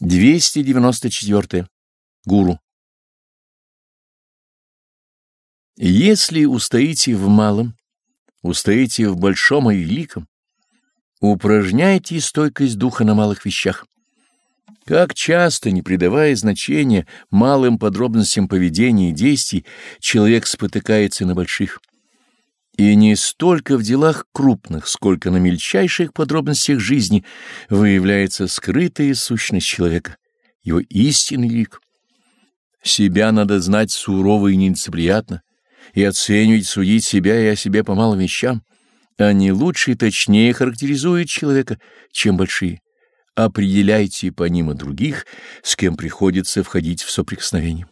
294. Гуру. Если устоите в малом, устоите в большом и великом, упражняйте стойкость духа на малых вещах. Как часто, не придавая значения малым подробностям поведения и действий, человек спотыкается на больших. И не столько в делах крупных, сколько на мельчайших подробностях жизни выявляется скрытая сущность человека, его истинный лик. Себя надо знать сурово и нелицеприятно, и оценивать, судить себя и о себе по малым вещам. Они лучше и точнее характеризуют человека, чем большие. Определяйте по ним и других, с кем приходится входить в соприкосновение.